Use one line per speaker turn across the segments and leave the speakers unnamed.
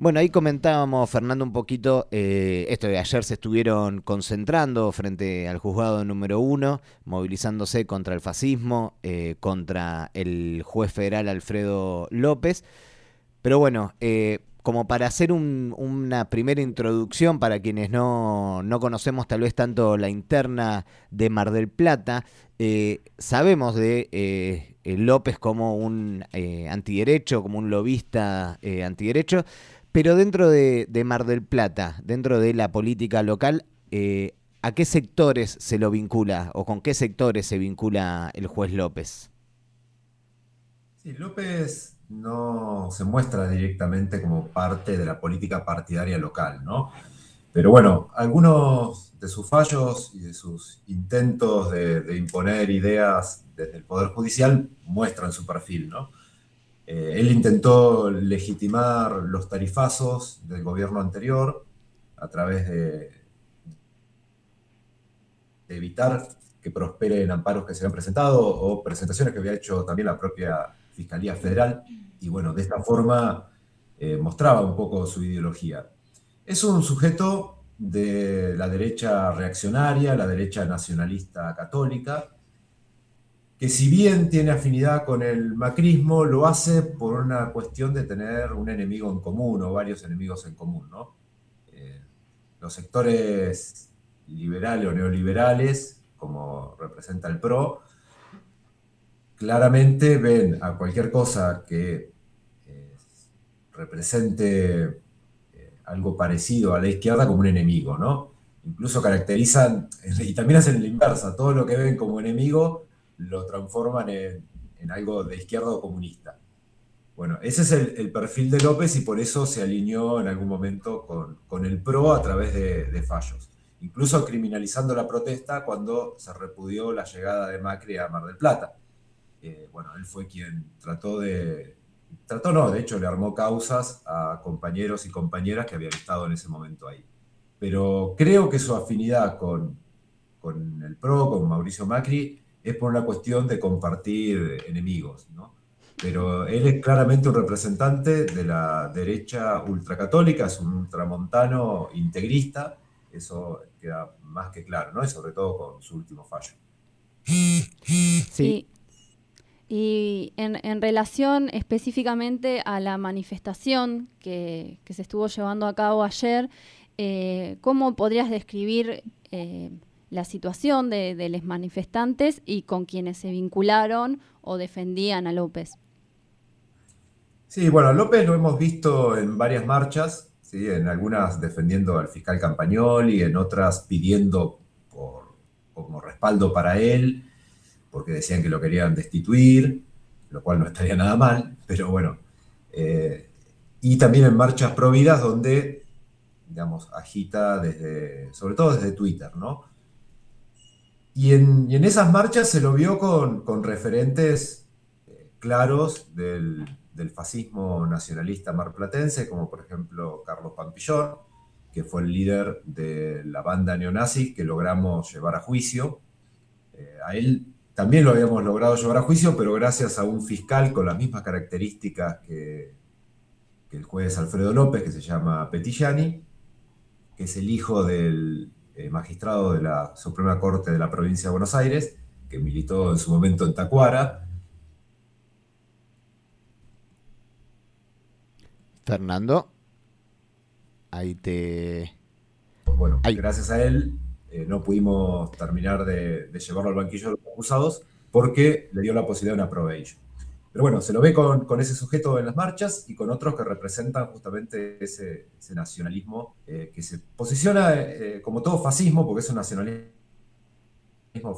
Bueno, ahí comentábamos, Fernando, un poquito eh, esto de ayer se estuvieron concentrando frente al juzgado número uno, movilizándose contra el fascismo, eh, contra el juez federal Alfredo López. Pero bueno, eh, como para hacer una primera introducción para quienes no, no, conocemos tal vez tanto la interna de Mar del Plata, sabemos de López como un antiderecho, como un lobista antiderecho, pero dentro de, Mar del Plata, dentro de la política local, eh, ¿a qué sectores se lo vincula o con qué sectores se vincula el juez López?
Sí, López no se muestra directamente como parte de la política partidaria local, ¿no? Pero bueno, algunos de sus fallos y de sus intentos de, de imponer ideas desde el Poder Judicial muestran su perfil, ¿no? Eh, él intentó legitimar los tarifazos del gobierno anterior a través de, evitar que prosperen amparos que se habían presentado o presentaciones que había hecho también la propia Fiscalía Federal. Y bueno, de esta forma eh, mostraba un poco su ideología. Es un sujeto de la derecha reaccionaria, la derecha nacionalista católica, que si bien tiene afinidad con el macrismo, lo hace por una cuestión de tener un enemigo en común o varios enemigos en común. ¿no? Eh, los sectores liberales o neoliberales, como representa el PRO, claramente ven a cualquier cosa que eh, represente eh, algo parecido a la izquierda como un enemigo, ¿no? Incluso caracterizan, y también hacen la inversa, todo lo que ven como enemigo lo transforman en, algo de izquierda comunista. Bueno, ese es el, perfil de López y por eso se alineó en algún momento con, el PRO a través de, fallos, incluso criminalizando la protesta cuando se repudió la llegada de Macri a Mar del Plata. Eh, bueno, él fue quien trató de, trató no, de hecho le armó causas a compañeros y compañeras que habían estado en ese momento ahí. Pero creo que su afinidad con, con el PRO, con Mauricio Macri, es por una cuestión de compartir enemigos, ¿no? Pero él es claramente un representante de la derecha ultracatólica, es un ultramontano integrista, eso queda más que claro, ¿no? Y sobre todo con su último fallo.
Sí. Y en, relación específicamente a la manifestación que, se estuvo llevando a cabo ayer, eh, ¿cómo podrías describir eh, la situación de, los manifestantes y con quienes se vincularon o defendían a López.
Sí, bueno, López lo hemos visto en varias marchas, ¿sí? en algunas defendiendo al fiscal Campagnoli, en otras pidiendo como respaldo para él, porque decían que lo querían destituir, lo cual no estaría nada mal, pero bueno. Eh, y también en marchas prohibidas donde, digamos, agita desde, sobre todo desde Twitter, ¿no? Y en, esas marchas se lo vio con, referentes eh, claros del, fascismo nacionalista marplatense, como por ejemplo Carlos Pampillón, que fue el líder de la banda neonazi que logramos llevar a juicio. Eh, a él también lo habíamos logrado llevar a juicio, pero gracias a un fiscal con las mismas características que, que el juez Alfredo López, que se llama Petillani, que es el hijo del, eh, magistrado de la Suprema Corte de la provincia de Buenos Aires, que militó en su momento en Tacuara.
Fernando, ahí te...
Bueno, gracias a él eh, no pudimos terminar de, llevarlo al banquillo de los acusados porque le dio la posibilidad de una probation. Pero bueno, se lo ve con, ese sujeto en las marchas y con otros que representan justamente ese, nacionalismo eh, que se posiciona eh, como todo fascismo, porque es un nacionalismo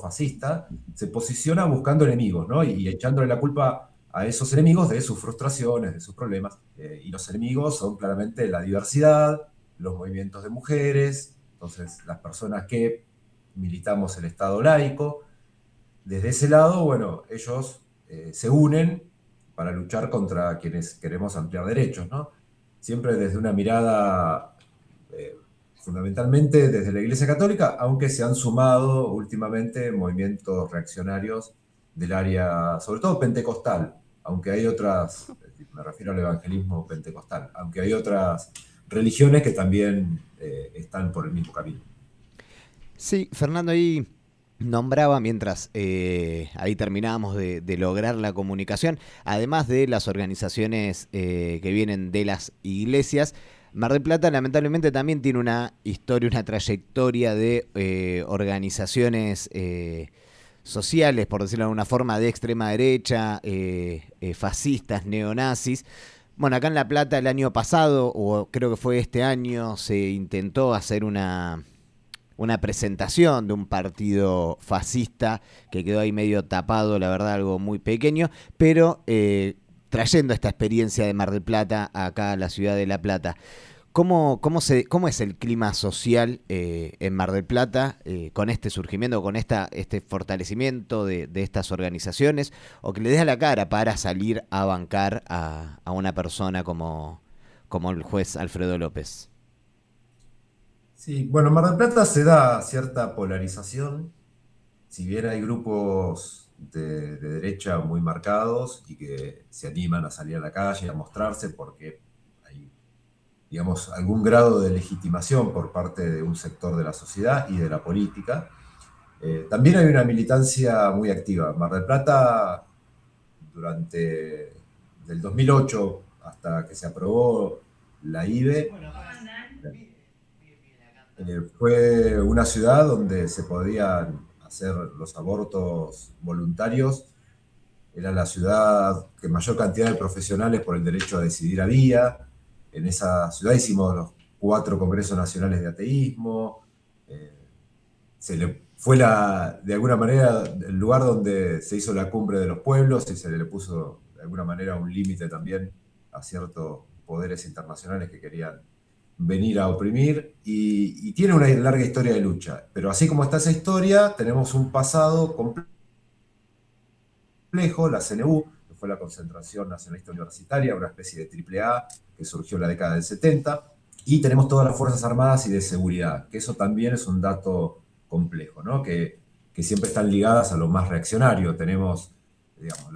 fascista, se posiciona buscando enemigos, ¿no? Y, echándole la culpa a esos enemigos de sus frustraciones, de sus problemas. Eh, y los enemigos son claramente la diversidad, los movimientos de mujeres, entonces las personas que militamos el Estado laico. Desde ese lado, bueno, ellos eh, se unen para luchar contra quienes queremos ampliar derechos. Siempre desde una mirada eh, fundamentalmente desde la Iglesia Católica, aunque se han sumado últimamente movimientos reaccionarios del área, sobre todo pentecostal, aunque hay otras, me refiero al evangelismo pentecostal, aunque hay otras religiones que también eh, están por el mismo camino.
Sí, Fernando, ahí nombraba mientras eh, ahí terminábamos de, lograr la comunicación, además de las organizaciones eh, que vienen de las iglesias, Mar del Plata lamentablemente también tiene una historia, una trayectoria de eh, organizaciones sociales, por decirlo de alguna forma, de extrema derecha, fascistas, neonazis. Bueno, acá en La Plata el año pasado, o creo que fue este año, se intentó hacer una una presentación de un partido fascista que quedó ahí medio tapado, la verdad, algo muy pequeño, pero eh, trayendo esta experiencia de Mar del Plata acá a la ciudad de La Plata. ¿Cómo, cómo, se, cómo es el clima social eh, en Mar del Plata eh, con este surgimiento, con esta, este fortalecimiento de, estas organizaciones? ¿O que le deja la cara para salir a bancar a, a una persona como, como el juez Alfredo López?
Sí, bueno, en Mar del Plata se da cierta polarización, si bien hay grupos de, derecha muy marcados y que se animan a salir a la calle, a mostrarse porque hay, digamos, algún grado de legitimación por parte de un sector de la sociedad y de la política. Eh, también hay una militancia muy activa. Mar del Plata, durante del 2008 hasta que se aprobó la IBE, eh, fue una ciudad donde se podían hacer los abortos voluntarios. Era la ciudad que mayor cantidad de profesionales por el derecho a decidir había. En esa ciudad hicimos los cuatro congresos nacionales de ateísmo. Eh, se le fue la, de alguna manera el lugar donde se hizo la cumbre de los pueblos y se le puso de alguna manera un límite también a ciertos poderes internacionales que querían venir a oprimir y, tiene una larga historia de lucha. Pero así como está esa historia, tenemos un pasado complejo, la CNU, que fue la Concentración Nacionalista Universitaria, una especie de triple A que surgió en la década del 70, y tenemos todas las Fuerzas Armadas y de seguridad, que eso también es un dato complejo, ¿no? que, que siempre están ligadas a lo más reaccionario. Tenemos digamos,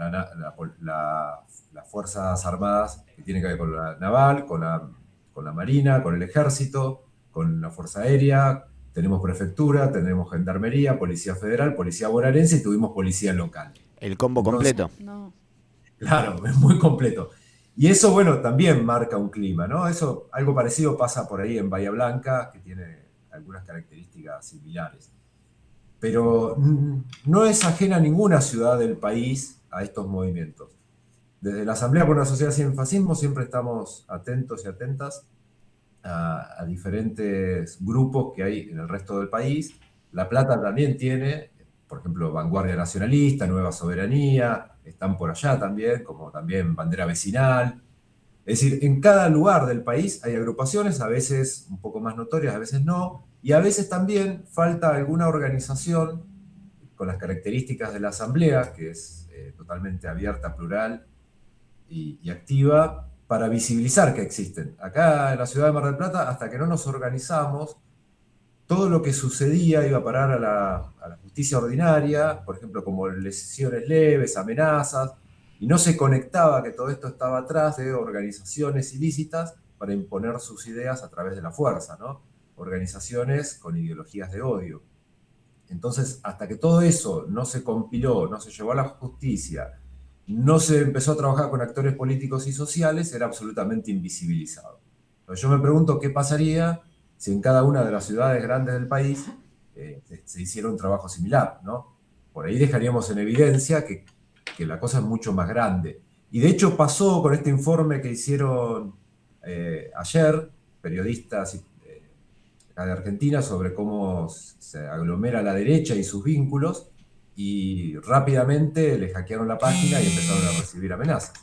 las Fuerzas Armadas que tienen que ver con la naval, con la con la Marina, con el Ejército, con la Fuerza Aérea, tenemos prefectura, tenemos gendarmería, policía federal, policía bonaerense y tuvimos policía local.
El combo completo.
Claro, es muy completo. Y eso, bueno, también marca un clima, ¿no? Eso, algo parecido pasa por ahí en Bahía Blanca, que tiene algunas características similares. Pero no es ajena a ninguna ciudad del país a estos movimientos desde la Asamblea por una Sociedad Sin Fascismo siempre estamos atentos y atentas a, diferentes grupos que hay en el resto del país. La Plata también tiene, por ejemplo, Vanguardia Nacionalista, Nueva Soberanía, están por allá también, como también Bandera Vecinal. Es decir, en cada lugar del país hay agrupaciones, a veces un poco más notorias, a veces no, y a veces también falta alguna organización con las características de la Asamblea, que es eh, totalmente abierta, plural, y, activa para visibilizar que existen. Acá en la ciudad de Mar del Plata, hasta que no nos organizamos, todo lo que sucedía iba a parar a la, justicia ordinaria, por ejemplo, como lesiones leves, amenazas, y no se conectaba que todo esto estaba atrás de organizaciones ilícitas para imponer sus ideas a través de la fuerza, ¿no? Organizaciones con ideologías de odio. Entonces, hasta que todo eso no se compiló, no se llevó a la justicia, no se empezó a trabajar con actores políticos y sociales, era absolutamente invisibilizado. yo me pregunto qué pasaría si en cada una de las ciudades grandes del país eh, se hiciera un trabajo similar, ¿no? Por ahí dejaríamos en evidencia que, la cosa es mucho más grande. Y de hecho pasó con este informe que hicieron eh, ayer periodistas eh, de Argentina sobre cómo se aglomera la derecha y sus vínculos, y rápidamente le hackearon la página y empezaron a recibir amenazas.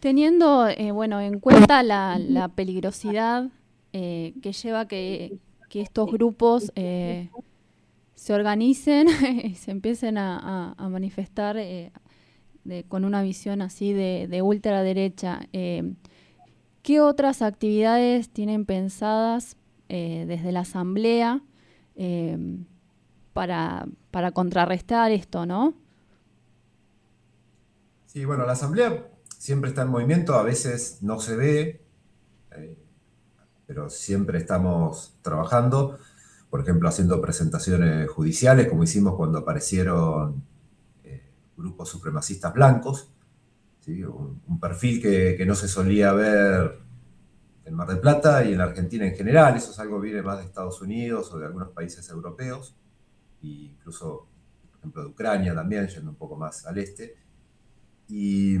Teniendo eh, bueno, en cuenta la, peligrosidad eh, que lleva que, que estos grupos eh, se organicen y se empiecen a, manifestar con una visión así de, de ultraderecha, ¿qué otras actividades tienen pensadas desde la Asamblea? Para, contrarrestar esto, ¿no?
Sí, bueno, la asamblea siempre está en movimiento, a veces no se ve, eh, pero siempre estamos trabajando, por ejemplo, haciendo presentaciones judiciales, como hicimos cuando aparecieron eh, grupos supremacistas blancos, un, perfil que, no se solía ver en Mar del Plata y en Argentina en general, eso es algo que viene más de Estados Unidos o de algunos países europeos, e incluso, por ejemplo, de Ucrania también, yendo un poco más al este. Y,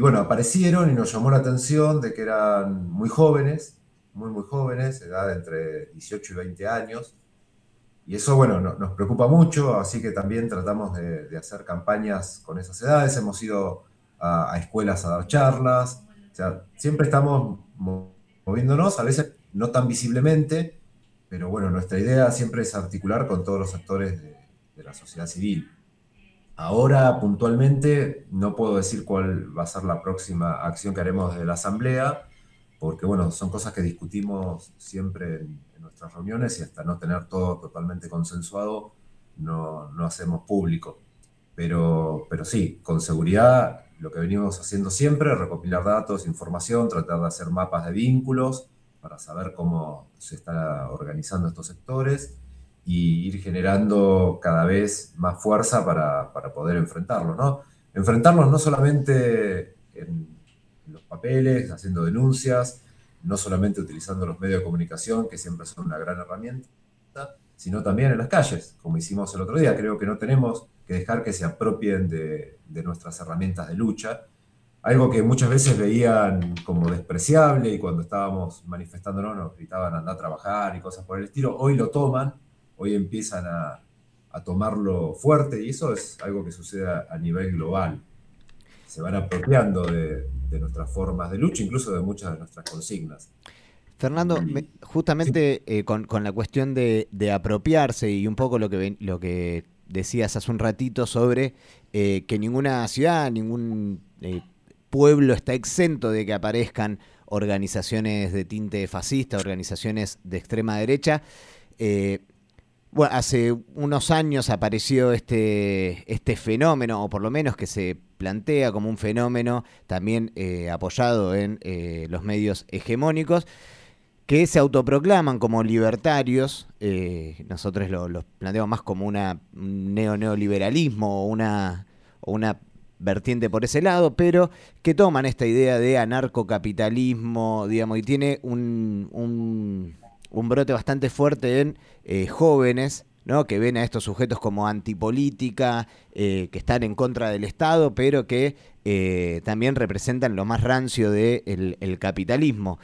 bueno, aparecieron y nos llamó la atención de que eran muy jóvenes, muy, muy jóvenes, edad entre 18 y 20 años. Y eso, bueno, nos preocupa mucho, así que también tratamos de, hacer campañas con esas edades. Hemos ido a, escuelas a dar charlas. O sea, siempre estamos moviéndonos, a veces no tan visiblemente, pero bueno, nuestra idea siempre es articular con todos los actores de la sociedad civil. Ahora, puntualmente, no puedo decir cuál va a ser la próxima acción que haremos de la Asamblea, porque, bueno, son cosas que discutimos siempre en, nuestras reuniones y hasta no tener todo totalmente consensuado, no, no hacemos público. Pero, pero sí, con seguridad, lo que venimos haciendo siempre, recopilar datos, información, tratar de hacer mapas de vínculos para saber cómo se están organizando estos sectores y ir generando cada vez más fuerza para, para poder enfrentarlos, ¿no? Enfrentarlos no solamente en los papeles, haciendo denuncias, no solamente utilizando los medios de comunicación, que siempre son una gran herramienta, sino también en las calles, como hicimos el otro día. Creo que no tenemos que dejar que se apropien de, de nuestras herramientas de lucha, algo que muchas veces veían como despreciable y cuando estábamos manifestándonos nos gritaban andar a trabajar y cosas por el estilo, hoy lo toman hoy empiezan a, tomarlo fuerte y eso es algo que sucede a, nivel global. Se van apropiando de, nuestras formas de lucha, incluso de muchas de nuestras consignas.
Fernando, justamente eh, con, la cuestión de, apropiarse y un poco lo que, lo que decías hace un ratito sobre eh, que ninguna ciudad, ningún eh, pueblo está exento de que aparezcan organizaciones de tinte fascista, organizaciones de extrema derecha. Bueno, hace unos años apareció este, este fenómeno, o por lo menos que se plantea como un fenómeno también eh, apoyado en eh, los medios hegemónicos, que se autoproclaman como libertarios, eh, nosotros los planteamos más como una, un neo-neoliberalismo una, o una vertiente por ese lado, pero que toman esta idea de anarcocapitalismo, digamos, y tiene un, un brote bastante fuerte en eh, jóvenes, ¿no? que ven a estos sujetos como antipolítica, eh, que están en contra del Estado, pero que eh, también representan lo más rancio del el capitalismo.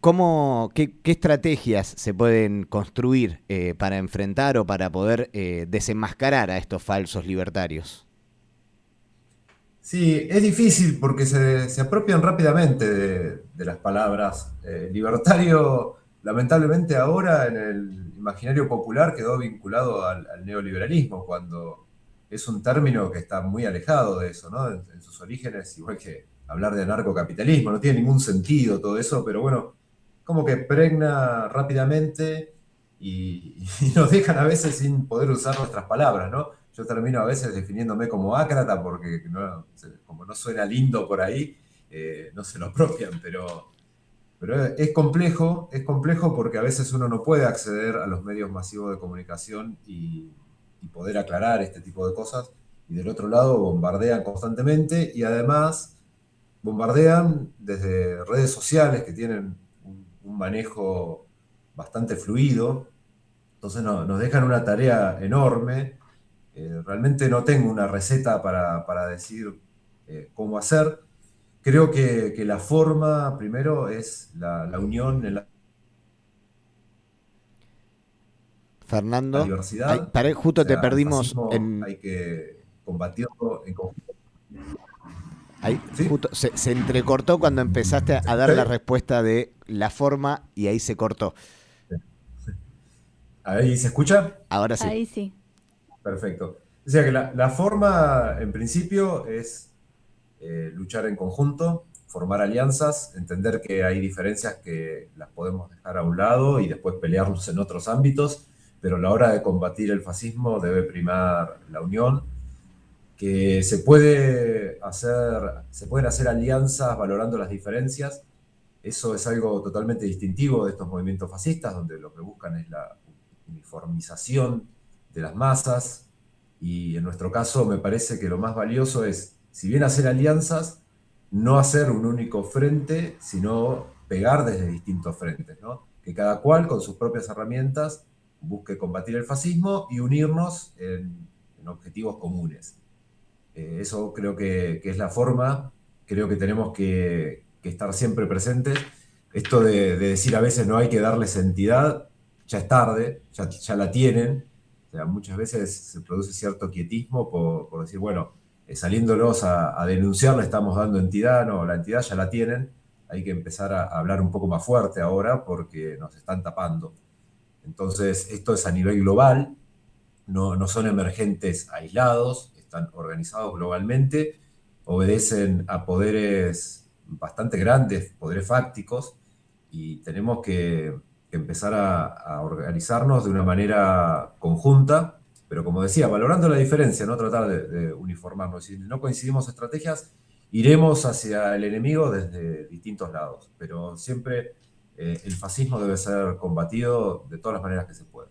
¿cómo, qué, estrategias se pueden construir para enfrentar o para poder desenmascarar a estos falsos libertarios?
Sí, es difícil porque se, apropian rápidamente de, de las palabras. libertario lamentablemente ahora en el imaginario popular quedó vinculado al, neoliberalismo, cuando es un término que está muy alejado de eso, ¿no? En, sus orígenes, igual que hablar de anarcocapitalismo, no tiene ningún sentido todo eso, pero bueno, como que pregna rápidamente y, nos dejan a veces sin poder usar nuestras palabras, ¿no? Yo termino a veces definiéndome como ácrata porque como no suena lindo por ahí, eh, no se lo apropian, pero pero es complejo, es complejo porque a veces uno no puede acceder a los medios masivos de comunicación y, poder aclarar este tipo de cosas. Y del otro lado bombardean constantemente y además bombardean desde redes sociales que tienen un, manejo bastante fluido. Entonces nos dejan una tarea enorme. Eh, realmente no tengo una receta para, decir eh, cómo hacer Creo que, la forma, primero, es la, unión en la
Fernando,
diversidad.
justo te perdimos en...
Hay que combatirlo en conjunto.
se, entrecortó cuando empezaste a dar la respuesta de la forma y ahí se cortó.
¿Ahí se escucha?
Ahora sí.
Ahí sí.
Perfecto. O sea que la forma, en principio, es eh, luchar en conjunto, formar alianzas, entender que hay diferencias que las podemos dejar a un lado y después pelearnos en otros ámbitos, pero a la hora de combatir el fascismo debe primar la unión, que se, puede hacer, se pueden hacer alianzas valorando las diferencias. Eso es algo totalmente distintivo de estos movimientos fascistas, donde lo que buscan es la uniformización las masas. Y en nuestro caso me parece que lo más valioso es, si bien hacer alianzas, no hacer un único frente, sino pegar desde distintos frentes, que cada cual con sus propias herramientas busque combatir el fascismo y unirnos en, objetivos comunes. Eh, eso creo que, es la forma, creo que tenemos que, estar siempre presentes. Esto de, decir a veces no hay que darles entidad, ya es tarde, ya, la tienen. Sea, muchas veces se produce cierto quietismo por, decir, bueno, eh, saliéndolos a, a, denunciar le estamos dando entidad, no, la entidad ya la tienen, hay que empezar a hablar un poco más fuerte ahora porque nos están tapando. Entonces, esto es a nivel global, no, no son emergentes aislados, están organizados globalmente, obedecen a poderes bastante grandes, poderes fácticos, y tenemos que, empezar a, organizarnos de una manera conjunta, pero como decía, valorando la diferencia, no tratar de, uniformarnos. Si no coincidimos estrategias, iremos hacia el enemigo desde distintos lados, pero siempre eh, el fascismo debe ser combatido de todas las maneras que se pueda.